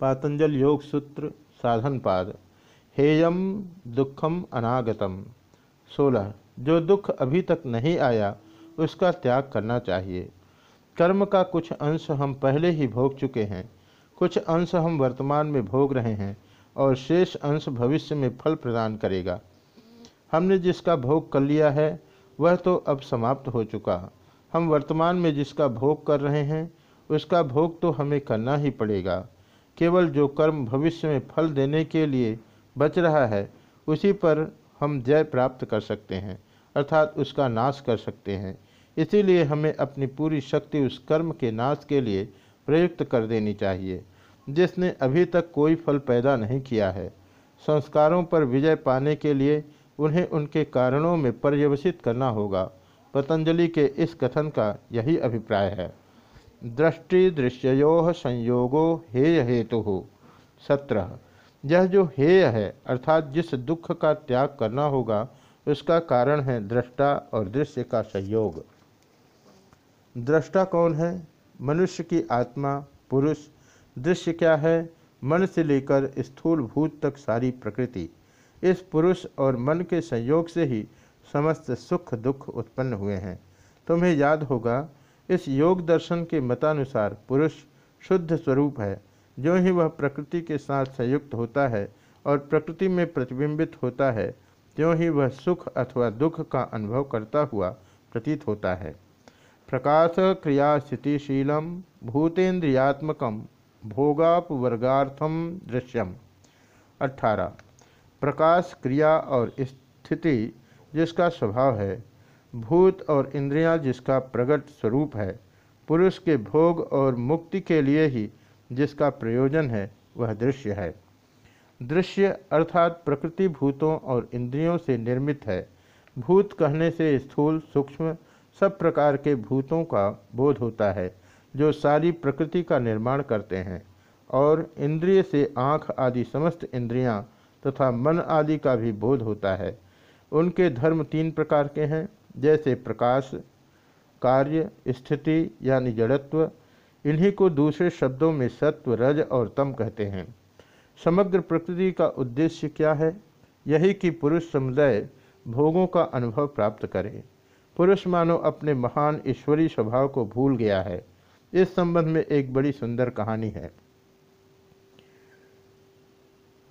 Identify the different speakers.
Speaker 1: पातंजल योग सूत्र साधन पाद, हेयम दुखम अनागतम। सोलह, जो दुख अभी तक नहीं आया, उसका त्याग करना चाहिए। कर्म का कुछ अंश हम पहले ही भोग चुके हैं, कुछ अंश हम वर्तमान में भोग रहे हैं, और शेष अंश भविष्य में फल प्रदान करेगा। हमने जिसका भोग कर लिया है, वह तो अब समाप्त हो चुका। हम वर्तमान में जिसका भोग कर रहे हैं, उसका भोग तो हमें करना ही पड़ेगा। केवल जो कर्म भविष्य में फल देने के लिए बच रहा है, उसी पर हम जय प्राप्त कर सकते हैं, अर्थात उसका नाश कर सकते हैं। इसीलिए हमें अपनी पूरी शक्ति उस कर्म के नाश के लिए प्रयुक्त कर देनी चाहिए, जिसने अभी तक कोई फल पैदा नहीं किया है। संस्कारों पर विजय पाने के लिए उन्हें उनके कारणों में पर्यवसित करना होगा। पतंजलि के इस कथन का यही अभिप्राय है। दृष्टि दृश्यो संयोगो हेय हेतु हो सत्रह। यह जो हेय है, अर्थात जिस दुख का त्याग करना होगा, उसका कारण है दृष्टा और दृश्य का संयोग। दृष्टा कौन है? मनुष्य की आत्मा, पुरुष। दृश्य क्या है? मन से लेकर स्थूल भूत तक सारी प्रकृति। इस पुरुष और मन के संयोग से ही समस्त सुख दुख उत्पन्न हुए हैं। तुम्हें याद होगा इस योग दर्शन के मतानुसार पुरुष शुद्ध स्वरूप है। जो ही वह प्रकृति के साथ संयुक्त होता है और प्रकृति में प्रतिबिंबित होता है, त्यों ही वह सुख अथवा दुख का अनुभव करता हुआ प्रतीत होता है। प्रकाश क्रिया स्थितिशीलम भूतेन्द्रियात्मक भोगापवर्गार्थम दृश्यम। अठारह। प्रकाश क्रिया और स्थिति जिसका स्वभाव है भूत और इंद्रियाँ जिसका प्रकट स्वरूप है, पुरुष के भोग और मुक्ति के लिए ही जिसका प्रयोजन है, वह दृश्य है। दृश्य अर्थात प्रकृति भूतों और इंद्रियों से निर्मित है। भूत कहने से स्थूल, सूक्ष्म, सब प्रकार के भूतों का बोध होता है, जो सारी प्रकृति का निर्माण करते हैं। और इंद्रिय से आँख आदि समस्त इंद्रियाँ तथा मन आदि का भी बोध होता है। उनके धर्म तीन प्रकार के हैं। जैसे प्रकाश, कार्य, स्थिति यानी जड़त्व, इन्हीं को दूसरे शब्दों में सत्व, रज और तम कहते हैं। समग्र प्रकृति का उद्देश्य क्या है? यही कि पुरुष समुदाय भोगों का अनुभव प्राप्त करे। पुरुष मानो अपने महान ईश्वरीय स्वभाव को भूल गया है। इस संबंध में एक बड़ी सुंदर कहानी है।